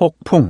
폭풍.